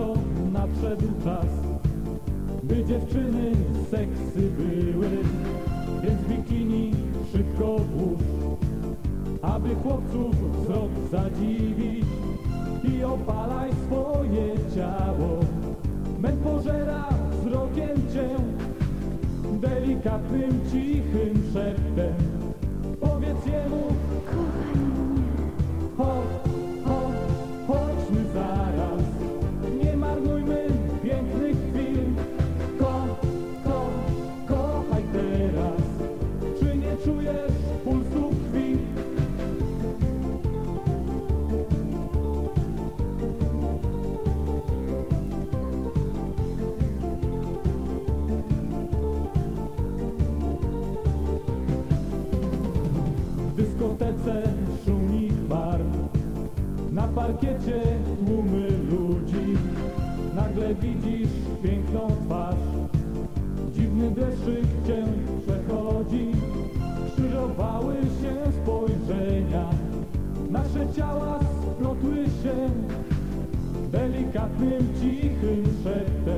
to nadszedł czas, by dziewczyny seksy były, więc bikini szybko włóż, aby chłopców wzrok zadziwić i opalaj swoje ciało. Męt pożera wzrokiem cię, delikatnym, cichym szeptem. Na parkiecie tłumy ludzi. Nagle widzisz piękną twarz. Dziwny deszczyk cię przechodzi. Krzyżowały się spojrzenia. Nasze ciała splotły się. Delikatnym, cichym szeptem